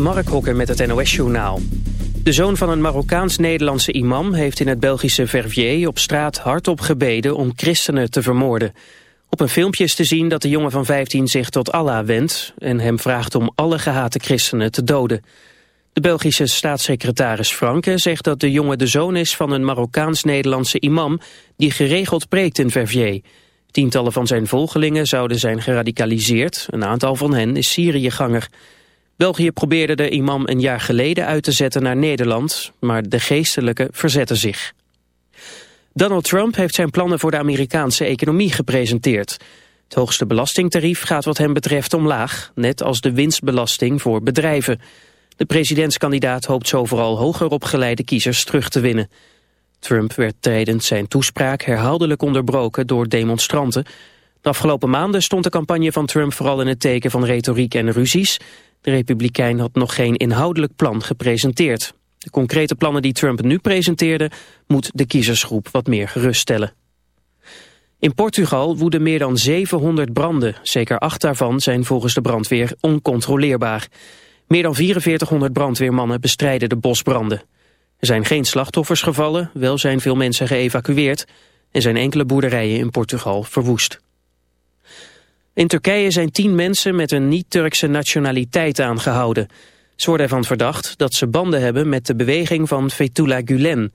Mark Hokker met het NOS-journaal. De zoon van een Marokkaans-Nederlandse imam heeft in het Belgische Verviers op straat hardop gebeden om christenen te vermoorden. Op een filmpje is te zien dat de jongen van 15 zich tot Allah wendt en hem vraagt om alle gehate christenen te doden. De Belgische staatssecretaris Franke zegt dat de jongen de zoon is van een Marokkaans-Nederlandse imam die geregeld preekt in Verviers. Tientallen van zijn volgelingen zouden zijn geradicaliseerd, een aantal van hen is Syriëganger. België probeerde de imam een jaar geleden uit te zetten naar Nederland, maar de geestelijke verzetten zich. Donald Trump heeft zijn plannen voor de Amerikaanse economie gepresenteerd. Het hoogste belastingtarief gaat wat hem betreft omlaag, net als de winstbelasting voor bedrijven. De presidentskandidaat hoopt zo vooral hoger opgeleide kiezers terug te winnen. Trump werd tijdens zijn toespraak herhaaldelijk onderbroken door demonstranten. De afgelopen maanden stond de campagne van Trump vooral in het teken van retoriek en ruzies. De republikein had nog geen inhoudelijk plan gepresenteerd. De concrete plannen die Trump nu presenteerde moet de kiezersgroep wat meer geruststellen. In Portugal woeden meer dan 700 branden. Zeker acht daarvan zijn volgens de brandweer oncontroleerbaar. Meer dan 4400 brandweermannen bestrijden de bosbranden. Er zijn geen slachtoffers gevallen, wel zijn veel mensen geëvacueerd... en zijn enkele boerderijen in Portugal verwoest. In Turkije zijn tien mensen met een niet-Turkse nationaliteit aangehouden. Ze worden ervan verdacht dat ze banden hebben met de beweging van Fethullah Gulen.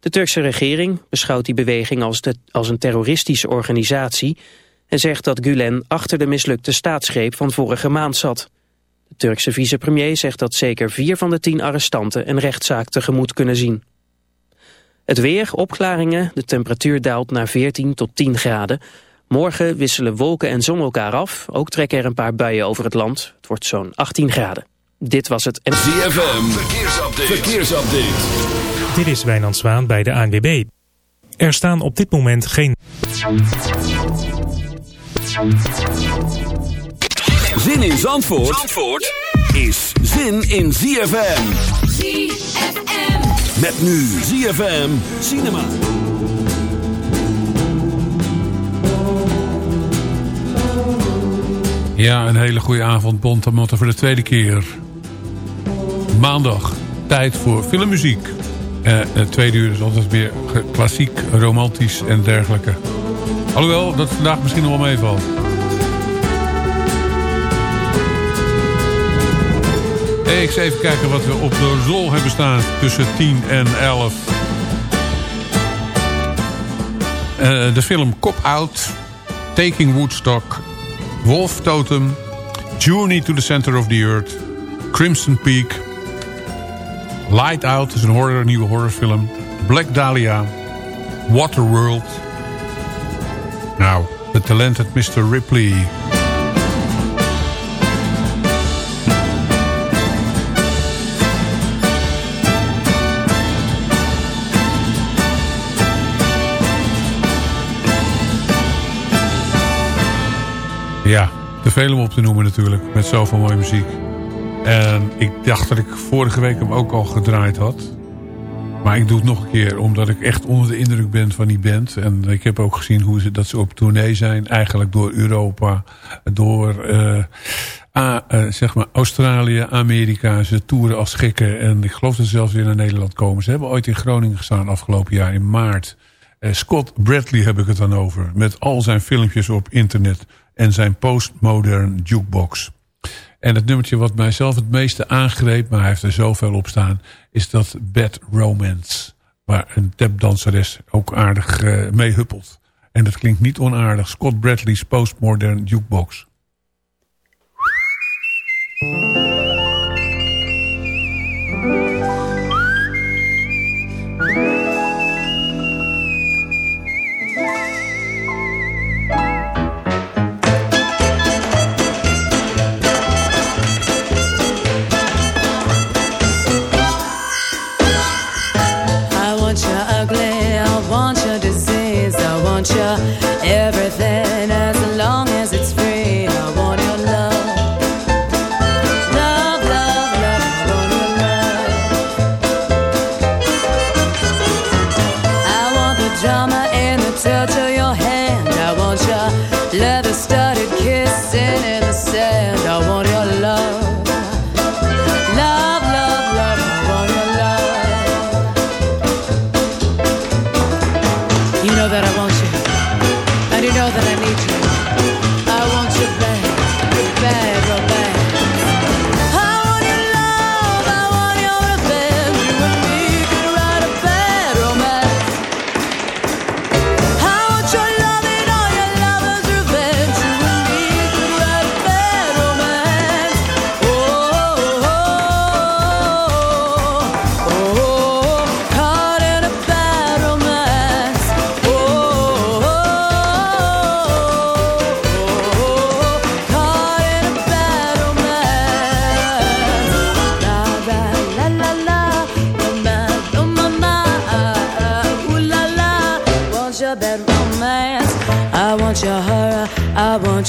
De Turkse regering beschouwt die beweging als, als een terroristische organisatie... en zegt dat Gulen achter de mislukte staatsgreep van vorige maand zat. De Turkse vicepremier zegt dat zeker vier van de tien arrestanten een rechtszaak tegemoet kunnen zien. Het weer, opklaringen, de temperatuur daalt naar 14 tot 10 graden. Morgen wisselen wolken en zon elkaar af. Ook trekken er een paar buien over het land. Het wordt zo'n 18 graden. Dit was het... ZFM, verkeersupdate. verkeersupdate. Dit is Wijnand Zwaan bij de ANWB. Er staan op dit moment geen... Zin in Zandvoort, Zandvoort is zin in ZFM. ZFM. Met nu ZFM Cinema. Ja, een hele goede avond, Bontemotte, voor de tweede keer. Maandag, tijd voor filmmuziek. Uh, het tweede uur is altijd weer klassiek, romantisch en dergelijke. Alhoewel, dat vandaag misschien nog wel meevalt. Ik ga even kijken wat we op de rol hebben staan tussen 10 en 11. Uh, de film Cop Out, Taking Woodstock, Wolf Totem, Journey to the Center of the Earth, Crimson Peak, Light Out is een horror, nieuwe horrorfilm, Black Dahlia, Waterworld. Nou, The Talented Mr. Ripley. Ja, te veel om op te noemen natuurlijk. Met zoveel mooie muziek. En ik dacht dat ik vorige week hem ook al gedraaid had. Maar ik doe het nog een keer. Omdat ik echt onder de indruk ben van die band. En ik heb ook gezien hoe ze, dat ze op tournee zijn. Eigenlijk door Europa. Door uh, uh, zeg maar Australië, Amerika. Ze toeren als gekken. En ik geloof dat ze zelfs weer naar Nederland komen. Ze hebben ooit in Groningen gestaan afgelopen jaar in maart. Uh, Scott Bradley heb ik het dan over. Met al zijn filmpjes op internet en zijn postmodern jukebox. En het nummertje wat mij zelf het meeste aangreep, maar hij heeft er zoveel op staan, is dat Bad Romance. Waar een tapdanseres ook aardig uh, mee huppelt. En dat klinkt niet onaardig. Scott Bradley's postmodern jukebox.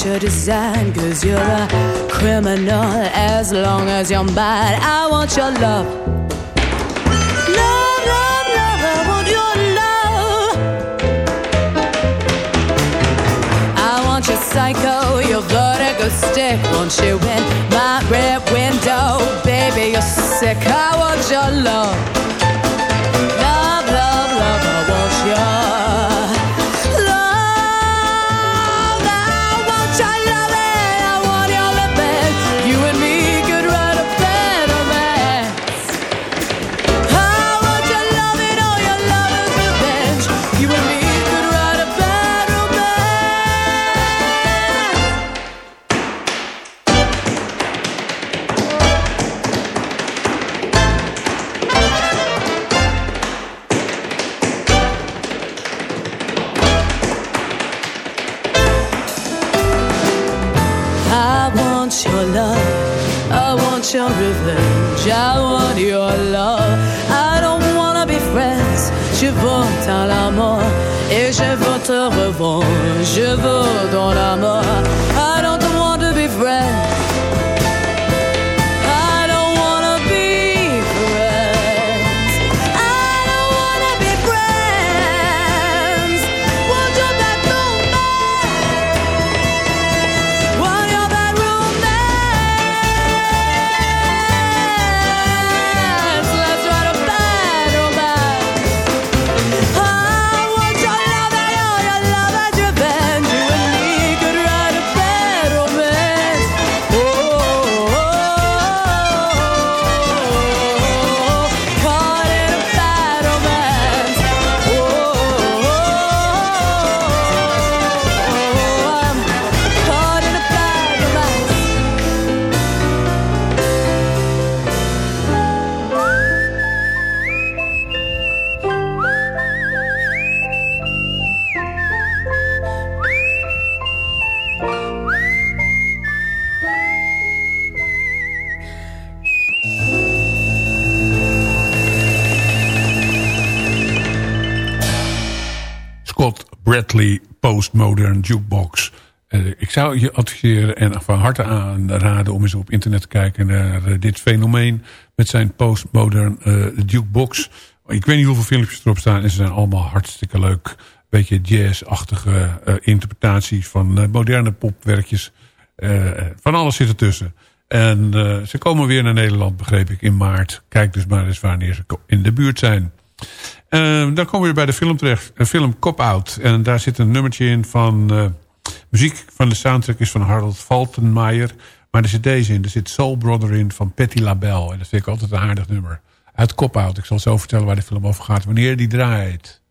Your design, cause you're a criminal as long as you're mine. I want your love. Love, love, love, I want your love. I want your psycho, your vertigo stick. Won't you in my rear window? Baby, you're sick. I want your love. Bradley Postmodern Jukebox. Uh, ik zou je adviseren en van harte aanraden om eens op internet te kijken naar uh, dit fenomeen met zijn Postmodern uh, Jukebox. Ik weet niet hoeveel filmpjes erop staan en ze zijn allemaal hartstikke leuk. Beetje jazz-achtige interpretaties van moderne popwerkjes. van alles zit ertussen. En ze komen weer naar Nederland, begreep ik, in maart. Kijk dus maar eens wanneer ze in de buurt zijn. Uh, dan komen we bij de film terecht. Een film Cop Out. En daar zit een nummertje in van... Uh, muziek van de soundtrack is van Harold Faltenmeyer. Maar er zit deze in. Er zit Soul Brother in van Patti LaBelle. En dat vind ik altijd een aardig nummer. Uit Cop Out. Ik zal zo vertellen waar de film over gaat. Wanneer die draait.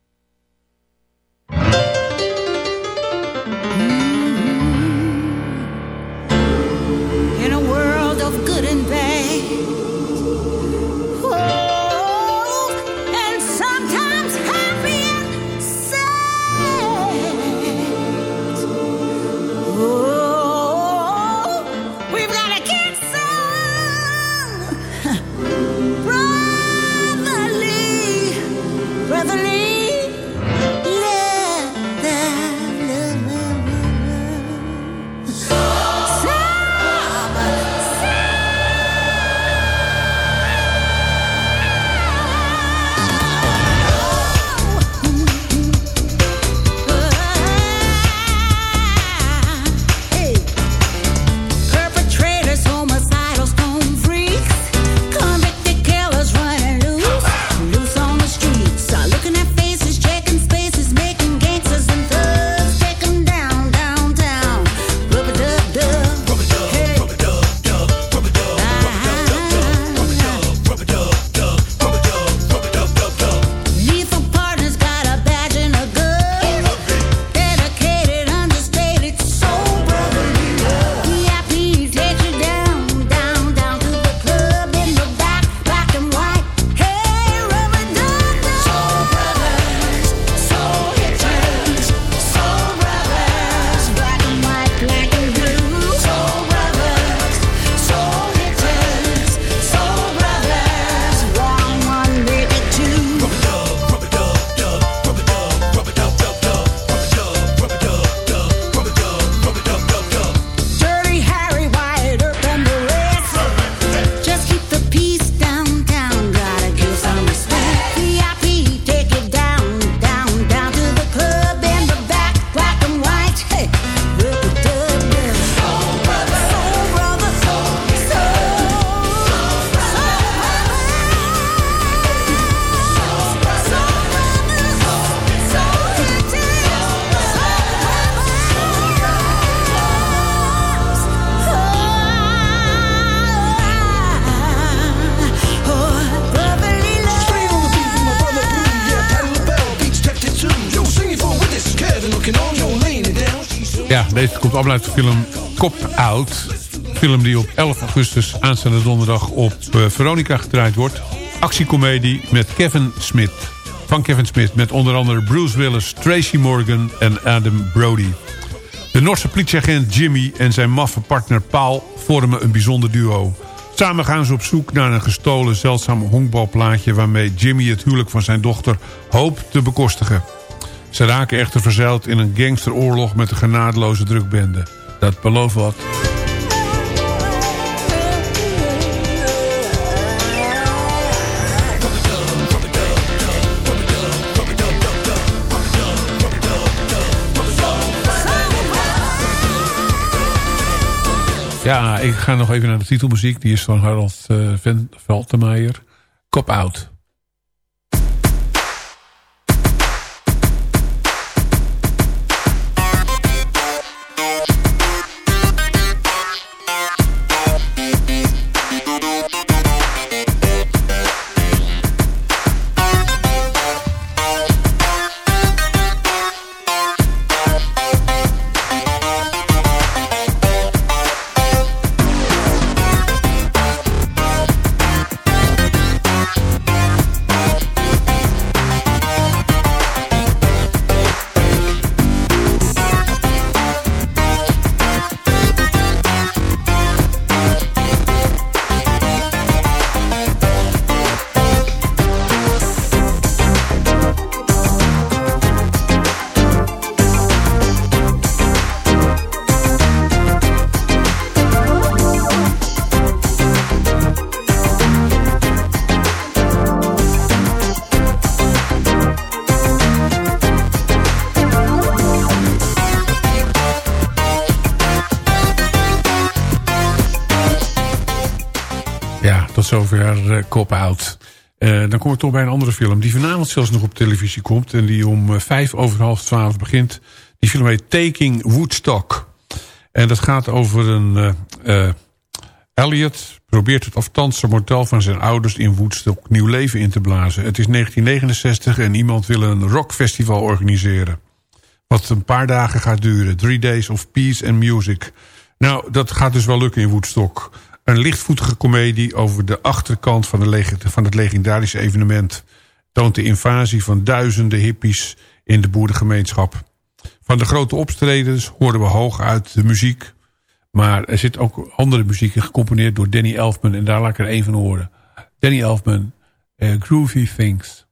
Deze komt allemaal uit de film Cop Out. Film die op 11 augustus aanstaande donderdag op uh, Veronica gedraaid wordt. Actiecomedie met Kevin Smith. Van Kevin Smith met onder andere Bruce Willis, Tracy Morgan en Adam Brody. De Norse politieagent Jimmy en zijn maffe partner Paul vormen een bijzonder duo. Samen gaan ze op zoek naar een gestolen zeldzaam honkbalplaatje... waarmee Jimmy het huwelijk van zijn dochter hoopt te bekostigen. Ze raken echter verzeild in een gangsteroorlog met een genadeloze drukbende. Dat belooft wat. Ja, ik ga nog even naar de titelmuziek. Die is van Harold uh, Van Veltemeijer. Cop Out. Zover uh, Cop Out. Uh, dan kom ik toch bij een andere film. Die vanavond zelfs nog op televisie komt. En die om uh, vijf over half twaalf begint. Die film heet Taking Woodstock. En dat gaat over een... Elliot probeert het afstandse model van zijn ouders in Woodstock nieuw leven in te blazen. Het is 1969 en iemand wil een rockfestival organiseren. Wat een paar dagen gaat duren. Three Days of Peace and Music. Nou, dat gaat dus wel lukken in Woodstock. Een lichtvoetige komedie over de achterkant van, de van het legendarische evenement... toont de invasie van duizenden hippies in de boerengemeenschap. Van de grote opstredens hoorden we hoog uit de muziek... maar er zit ook andere muziek in gecomponeerd door Danny Elfman... en daar laat ik er één van horen. Danny Elfman, uh, Groovy Things...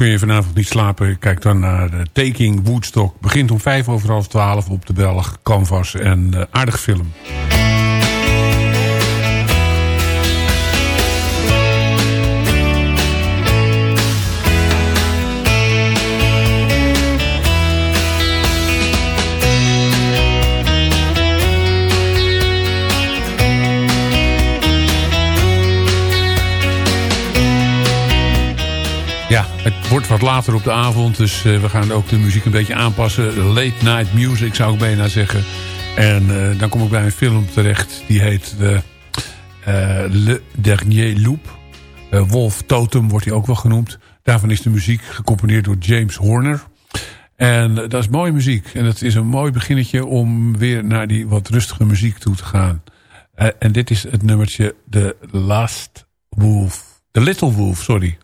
kun je vanavond niet slapen. Kijk dan naar de Taking Woodstock. Begint om vijf over half twaalf op de Belg Canvas. En uh, aardig film. Ja, het wordt wat later op de avond, dus uh, we gaan ook de muziek een beetje aanpassen. Late night music zou ik bijna zeggen. En uh, dan kom ik bij een film terecht, die heet uh, Le Dernier Loop. Wolf Totem wordt hij ook wel genoemd. Daarvan is de muziek gecomponeerd door James Horner. En dat is mooie muziek. En het is een mooi beginnetje om weer naar die wat rustige muziek toe te gaan. en dit is het nummertje The Last Wolf. The Little Wolf, sorry.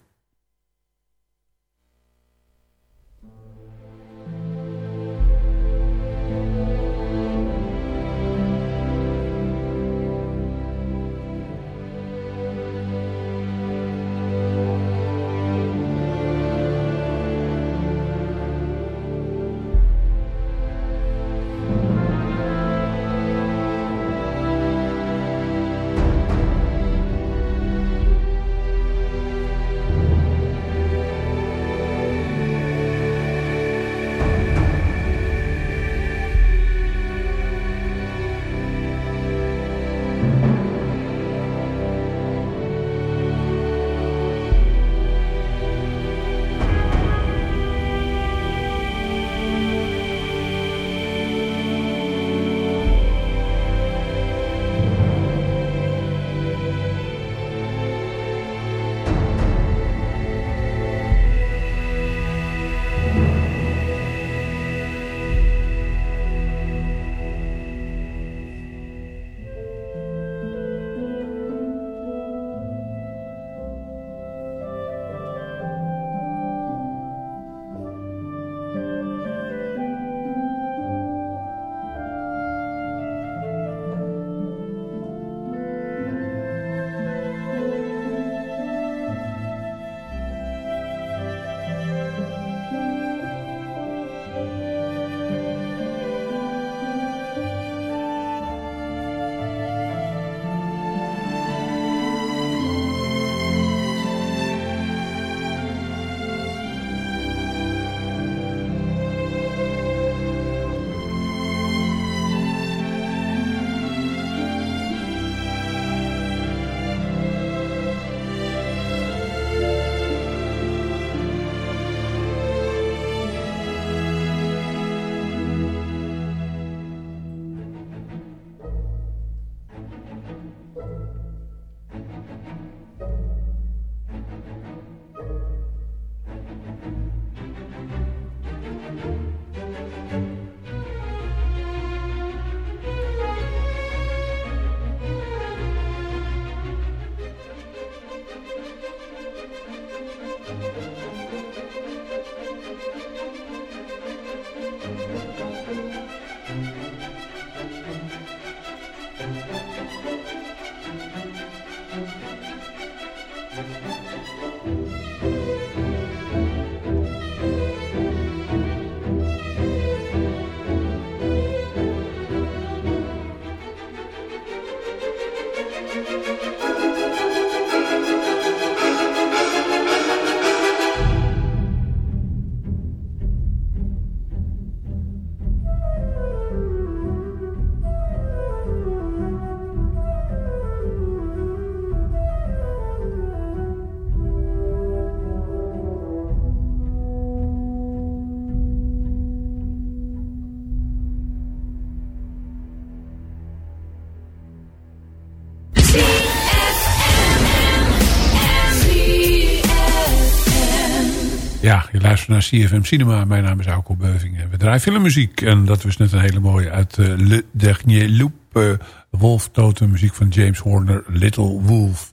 Luistert naar CFM Cinema. Mijn naam is Auko Beuving en we draaien filmmuziek. En dat was net een hele mooie uit uh, Le Dernier Loop. Uh, Wolf Totem, muziek van James Horner, Little Wolf.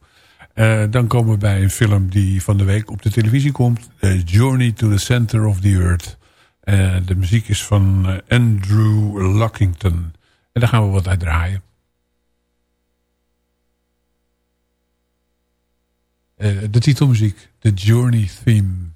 Uh, dan komen we bij een film die van de week op de televisie komt. Journey to the Center of the Earth. de muziek is van Andrew Lockington. En daar gaan we wat uit draaien. de titelmuziek, The Journey Theme.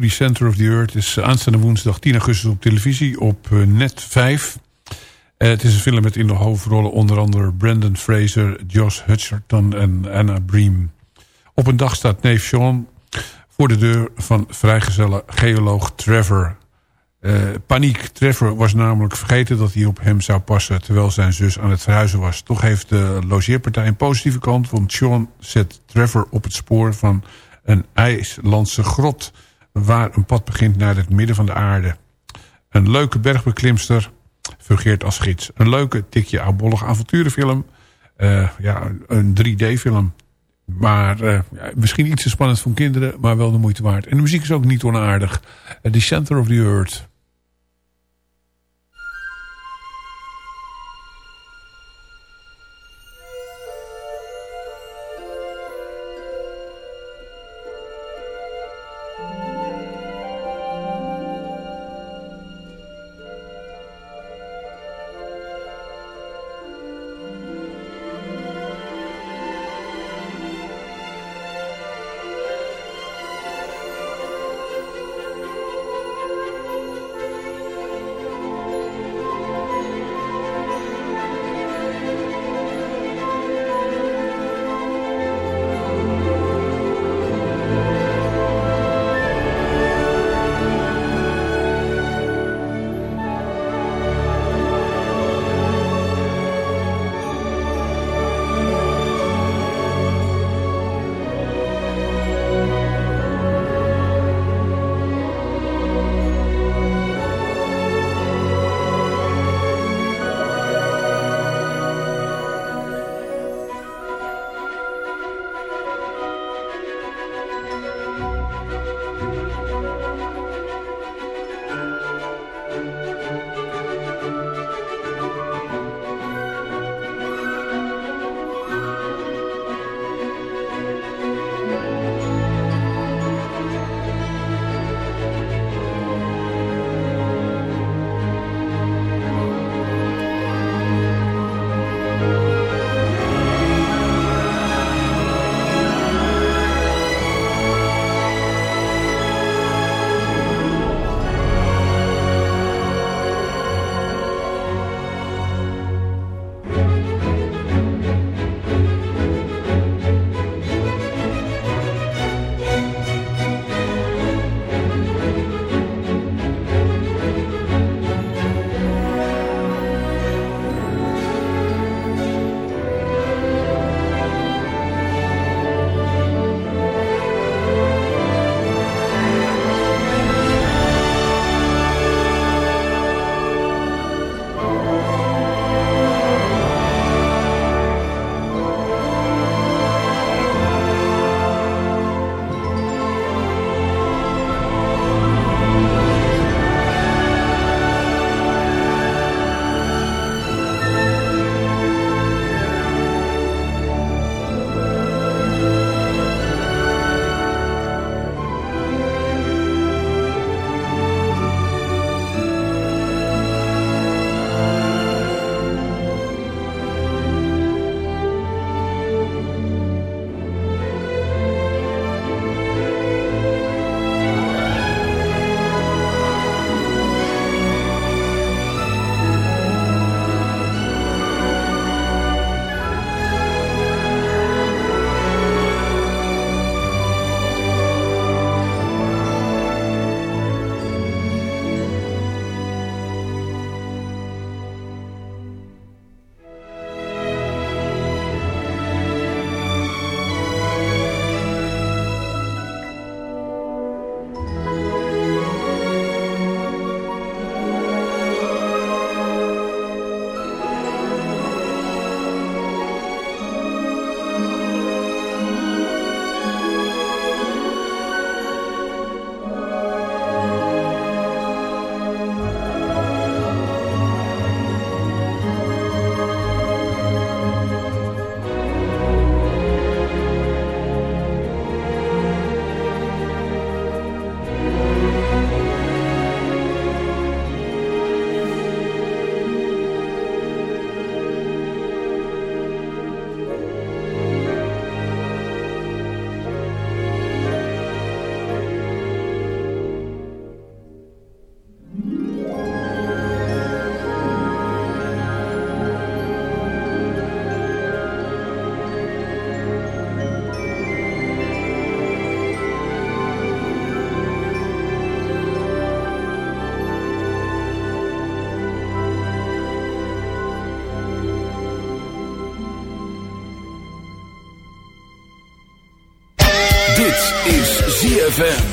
The Center of the Earth is aanstaande woensdag 10 augustus op televisie op eh, net 5. Uh, het is een film met in de hoofdrollen onder andere Brandon Fraser, Josh Hutcherton en Anna Bream. Op een dag staat neef Sean voor de deur van vrijgezelle geoloog Trevor. Uh, paniek. Trevor was namelijk vergeten dat hij op hem zou passen... terwijl zijn zus aan het verhuizen was. Toch heeft de logeerpartij een positieve kant... want Sean zet Trevor op het spoor van een IJslandse grot waar een pad begint naar het midden van de aarde. Een leuke bergbeklimster fungeert als gids. Een leuke, tikje oudbollig avonturenfilm. Uh, ja, een 3D-film. Maar ja, misschien iets te spannend voor kinderen, maar wel de moeite waard. En de muziek is ook niet onaardig. Uh, the Center of the Earth. ZFM.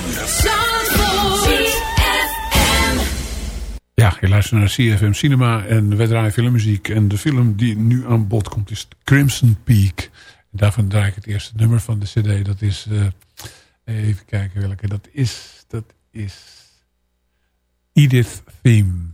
Ja, je luistert naar CFM Cinema en we draaien filmmuziek. En de film die nu aan bod komt is Crimson Peak. En daarvan draai ik het eerste nummer van de cd. Dat is, uh, even kijken welke dat is. Dat is Edith Theme.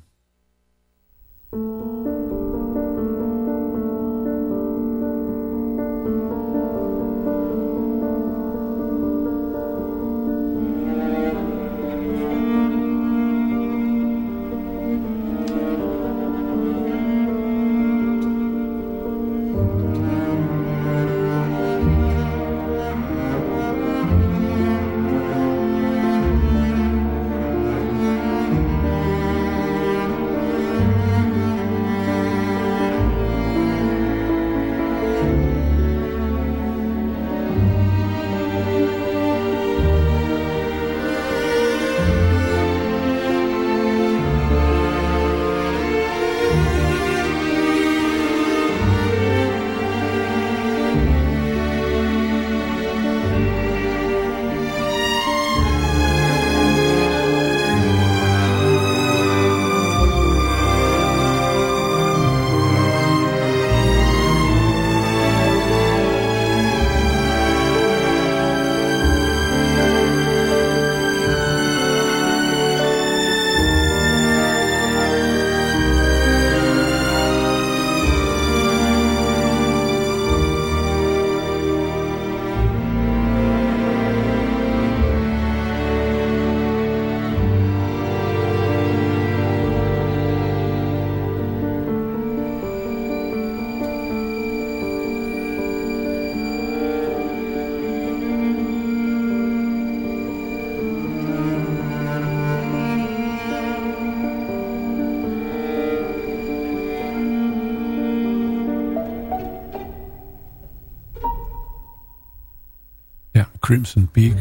Crimson Peak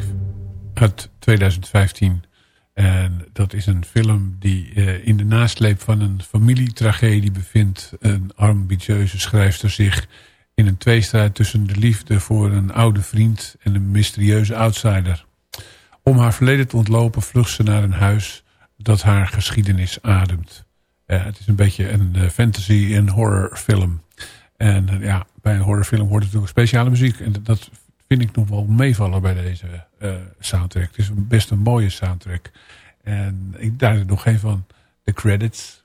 uit 2015. En dat is een film die uh, in de nasleep van een familietragedie bevindt. Een ambitieuze schrijfster zich in een tweestrijd tussen de liefde voor een oude vriend en een mysterieuze outsider. Om haar verleden te ontlopen vlucht ze naar een huis dat haar geschiedenis ademt. Uh, het is een beetje een uh, fantasy- en horrorfilm. En ja, bij een horrorfilm hoort natuurlijk speciale muziek. En dat vind ik nog wel meevallen bij deze uh, soundtrack. Het is best een mooie soundtrack. En ik daar nog geen van de credits.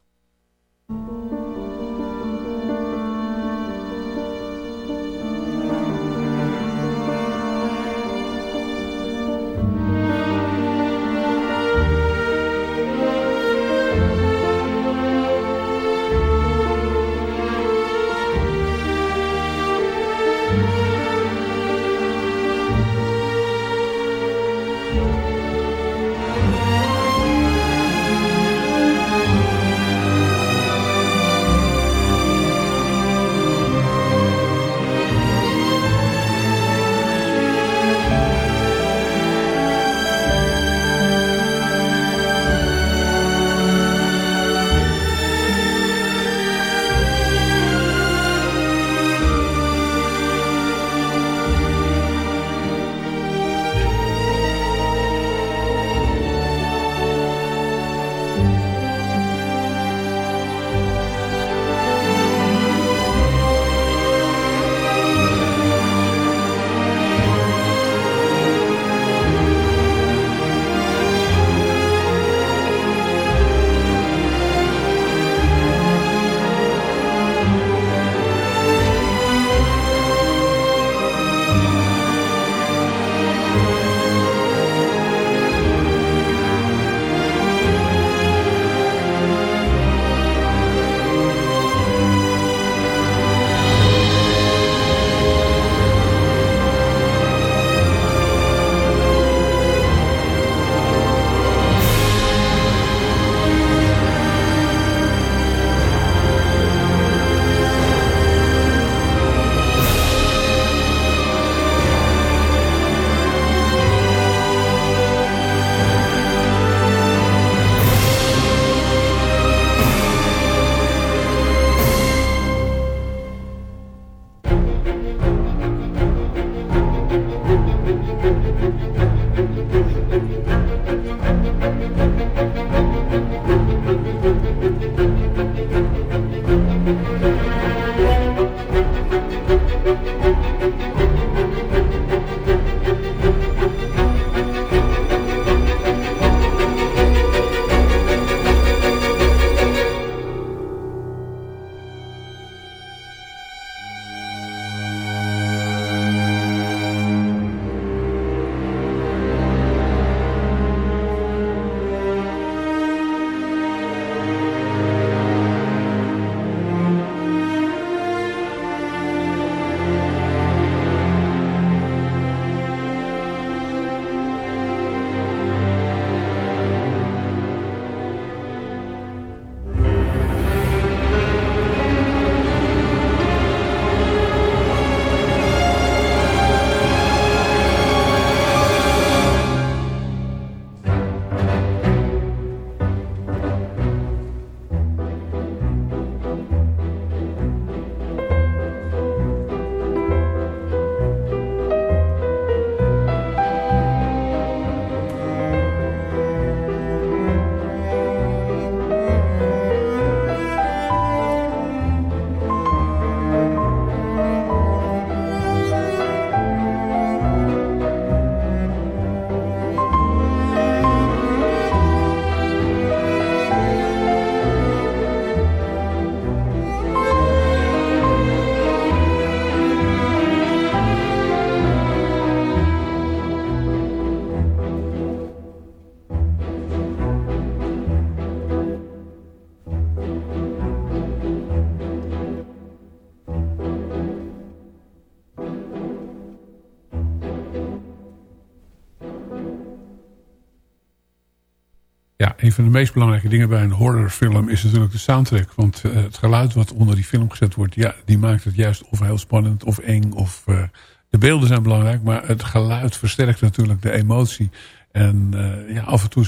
Van de meest belangrijke dingen bij een horrorfilm is natuurlijk de soundtrack. Want uh, het geluid wat onder die film gezet wordt, ja, die maakt het juist of heel spannend of eng. Of, uh, de beelden zijn belangrijk, maar het geluid versterkt natuurlijk de emotie. En uh, ja, af en toe,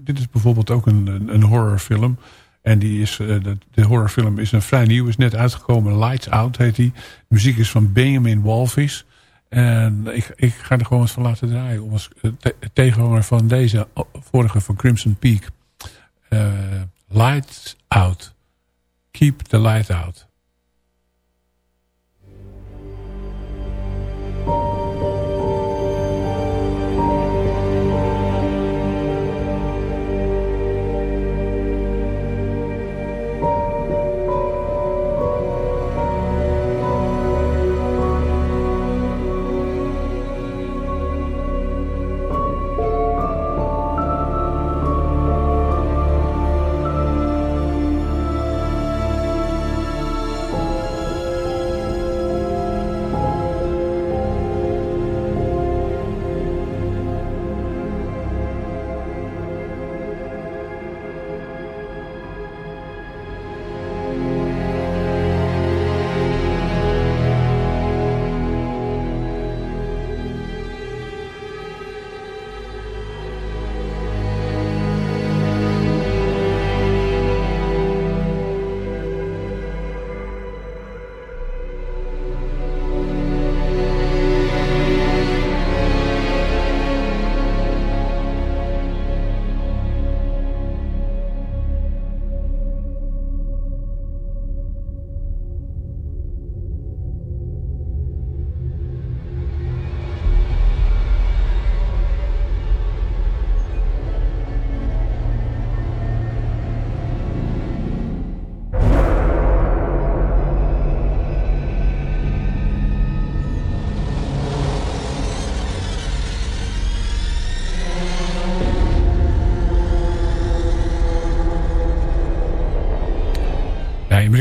dit is bijvoorbeeld ook een, een, horrorfilm. En die is, de, de, horrorfilm is een vrij nieuw, is net uitgekomen. Lights Out heet die. De muziek is van Benjamin Walvis. En ik, ik ga er gewoon eens van laten draaien. Om als te, tegenhanger van deze vorige van Crimson Peak. Uh, lights out. Keep the light out.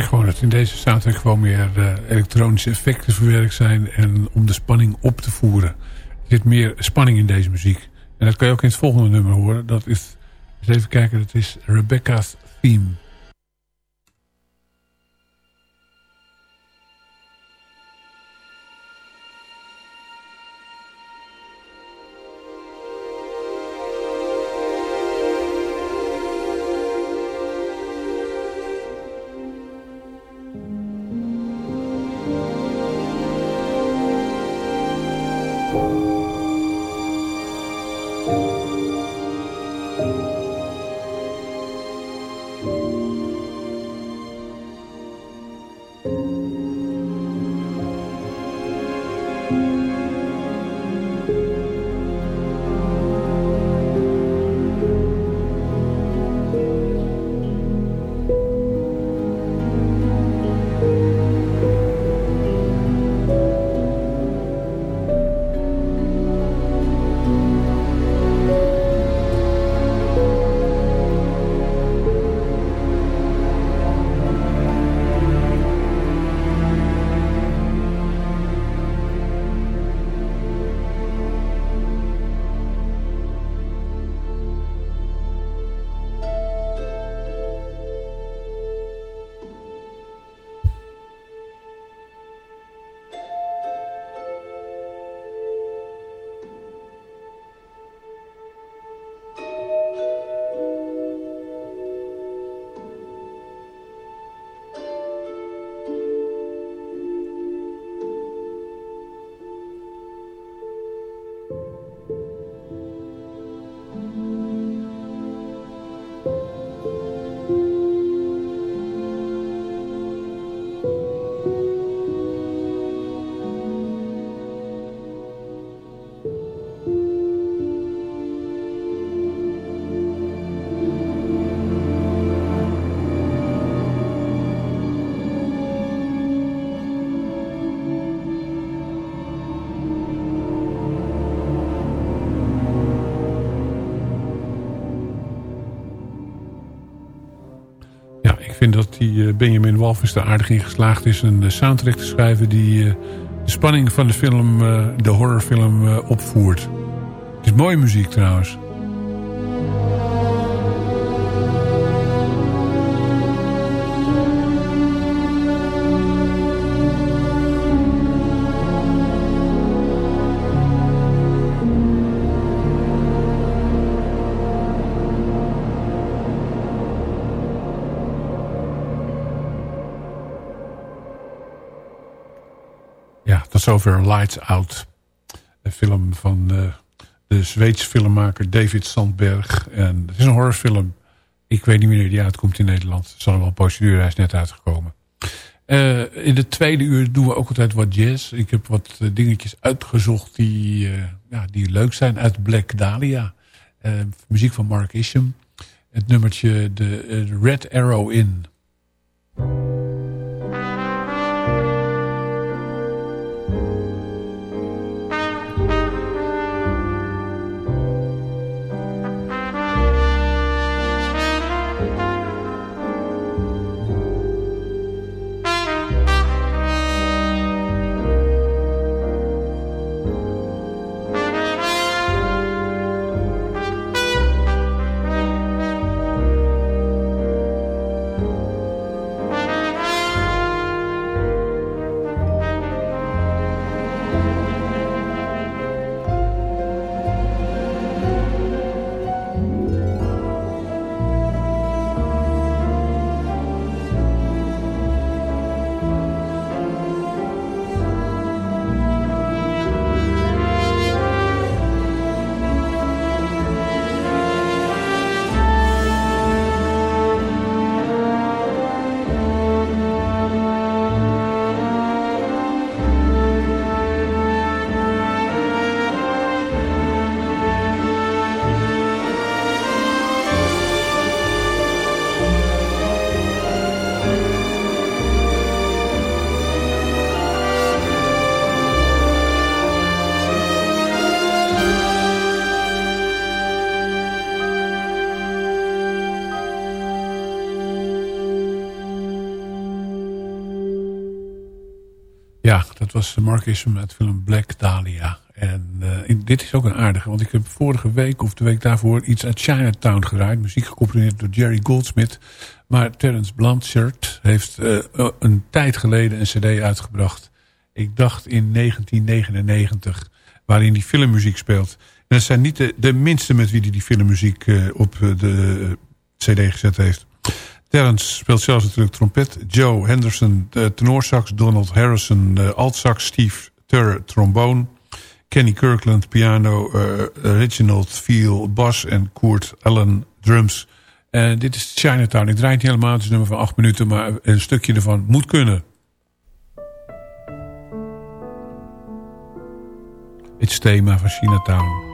Gewoon dat in deze soundtrack gewoon meer uh, elektronische effecten verwerkt zijn. En om de spanning op te voeren. Er zit meer spanning in deze muziek. En dat kan je ook in het volgende nummer horen. Dat is, eens even kijken, dat is Rebecca's Theme. Dat die eh, Benjamin Walvis er aardig in geslaagd is... een eh, soundtrack te schrijven die eh, de spanning van de film, de horrorfilm, opvoert. Het is mooie muziek trouwens. Zover Lights Out. Een film van uh, de Zweedse filmmaker David Sandberg. En het is een horrorfilm. Ik weet niet wanneer die uitkomt in Nederland. Het zal wel procedure, hij is net uitgekomen. Uh, in de tweede uur doen we ook altijd wat jazz. Ik heb wat uh, dingetjes uitgezocht die, ja, die leuk zijn uit Black Dahlia. muziek van Mark Isham. Het nummertje de Red Arrow In. Was Mark Isham uit film Black Dahlia. En uh, dit is ook een aardige, want ik heb vorige week of de week daarvoor iets uit Chinatown gedraaid. Muziek gecomponeerd door Jerry Goldsmith. Maar Terence Blanchard heeft uh, een tijd geleden een cd uitgebracht. Ik dacht in 1999, waarin die filmmuziek speelt. En dat zijn niet de, de minste met wie hij die filmmuziek uh, op de cd gezet heeft. Terrence speelt zelfs natuurlijk trompet. Joe Henderson uh, tenorsax. Donald Harrison uh, altsax. Steve Turr trombone. Kenny Kirkland piano. Uh, Reginald Veel bas. En Kurt Allen drums. En dit is Chinatown. Ik draai het niet helemaal. Het is een nummer van acht minuten. Maar een stukje ervan moet kunnen. Het thema van Chinatown.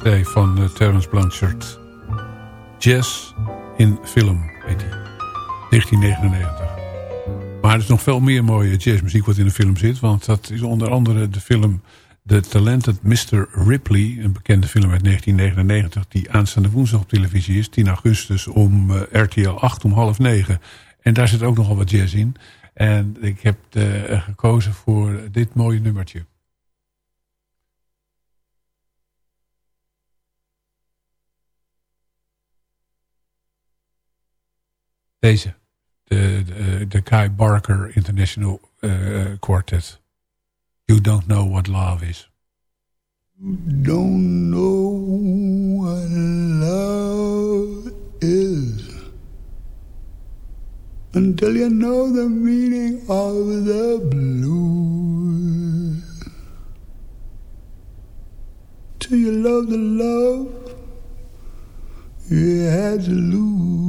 Stijf van uh, Terence Blanchard. Jazz in film, heet hij. 1999. Maar er is nog veel meer mooie jazzmuziek wat in de film zit. Want dat is onder andere de film The Talented Mr. Ripley. Een bekende film uit 1999 die aanstaande woensdag op televisie is. 10 augustus om uh, RTL 8 om half 9. En daar zit ook nogal wat jazz in. En ik heb uh, gekozen voor dit mooie nummertje. Deze. De, de, de Kai Barker International uh, Quartet. You don't know what love is. You don't know what love is Until you know the meaning of the blues Till you love the love you had to lose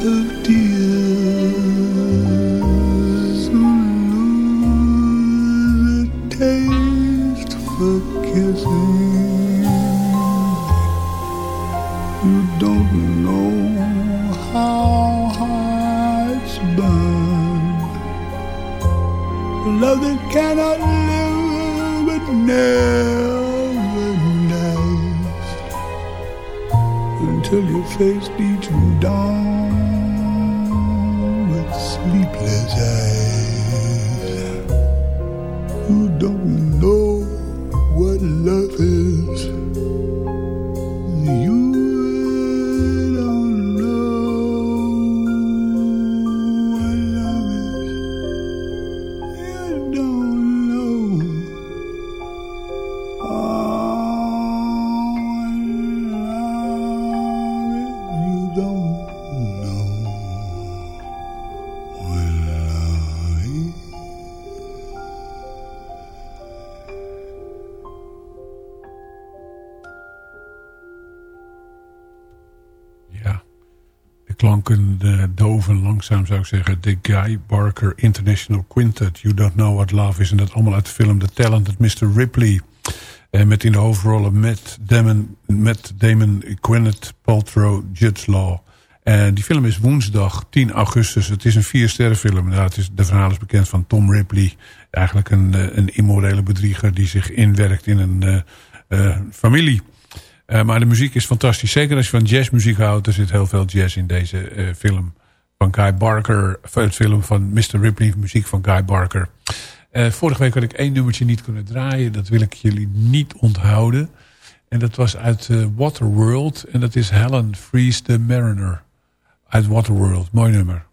嗯。Zou ik zeggen. De Guy Barker International Quintet. You Don't Know What Love Is. En dat allemaal uit de film The Talented Mr. Ripley. En met in de hoofdrollen Matt Damon, Matt Damon Gwyneth Paltrow, Jude Law. En die film is woensdag 10 augustus. Het is een vier sterren film. Nou, het is, de verhaal is bekend van Tom Ripley. Eigenlijk een, eh, een immorele bedrieger die zich inwerkt in een familie. Maar de muziek is fantastisch. Zeker als je van jazzmuziek houdt. Er zit heel veel jazz in deze film. Van Guy Barker. Het film van Mr. Ripley. Muziek van Guy Barker. Uh, vorige week had ik één nummertje niet kunnen draaien. Dat wil ik jullie niet onthouden. En dat was uit Waterworld. En dat is Helen Freeze the Mariner. Uit Waterworld. Mooi nummer.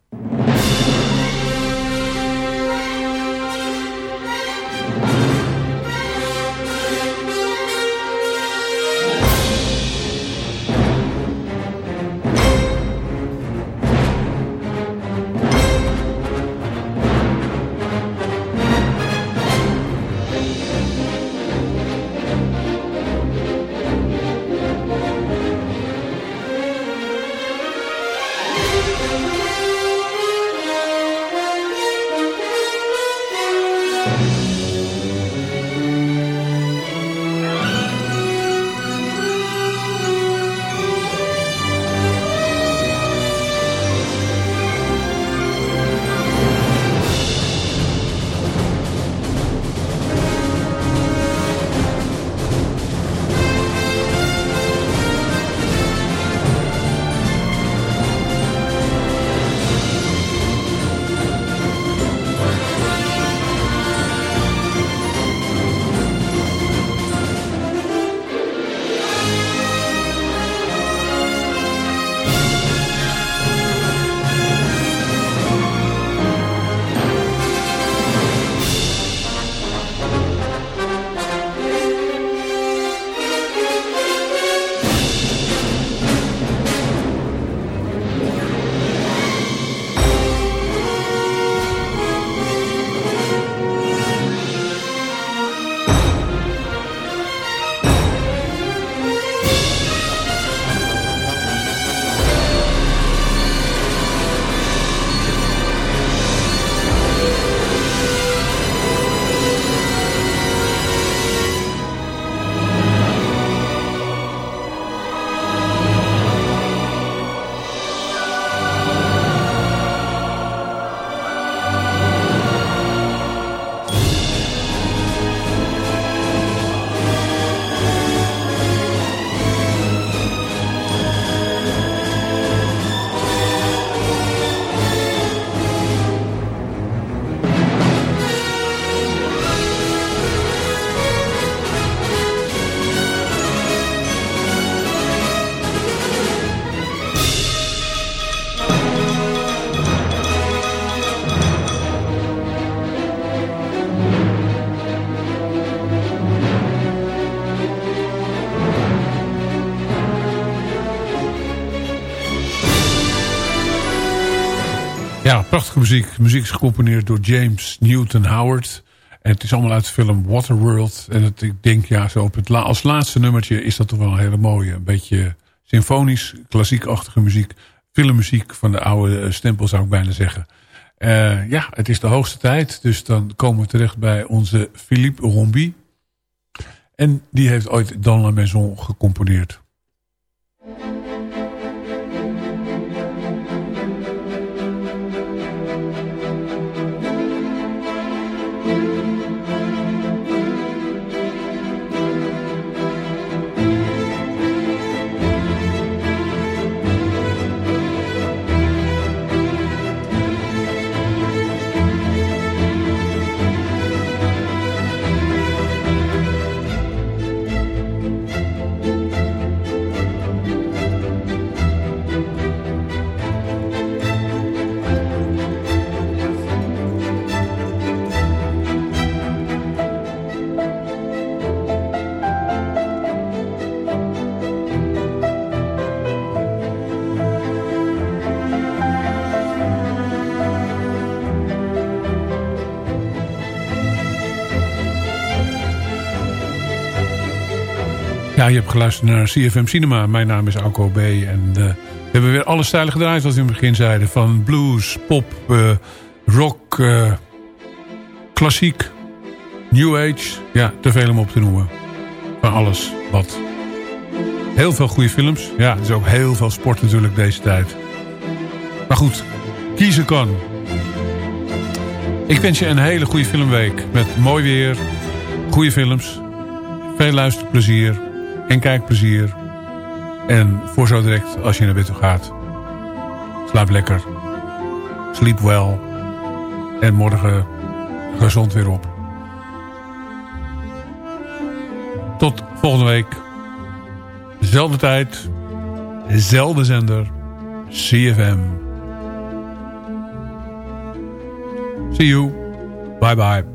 Prachtige muziek. Muziek is gecomponeerd door James Newton Howard. En het is allemaal uit de film Waterworld. En het, ik denk, ja, zo op het als laatste nummertje is dat toch wel een hele mooie. Een beetje symfonisch, klassiekachtige muziek. Filmmuziek van de oude stempel zou ik bijna zeggen. Uh, ja, het is de hoogste tijd. Dus dan komen we terecht bij onze Philippe Rombi. En die heeft ooit Dans la Maison gecomponeerd. Ja, je hebt geluisterd naar CFM Cinema. Mijn naam is Alco B. En uh, we hebben weer alle stijlen gedraaid, zoals we in het begin zeiden. Van blues, pop, uh, rock, uh, klassiek, new age. Ja, te veel om op te noemen. Van alles wat. Heel veel goede films. Ja, er is ook heel veel sport natuurlijk deze tijd. Maar goed, kiezen kan. Ik wens je een hele goede filmweek. Met mooi weer, goede films, veel luisterplezier en kijkplezier. En voor zo direct als je naar bed toe gaat. Slaap lekker. Sleep well. En morgen gezond weer op. Tot volgende week. Zelfde tijd. Zelfde zender. CFM. See you. Bye bye.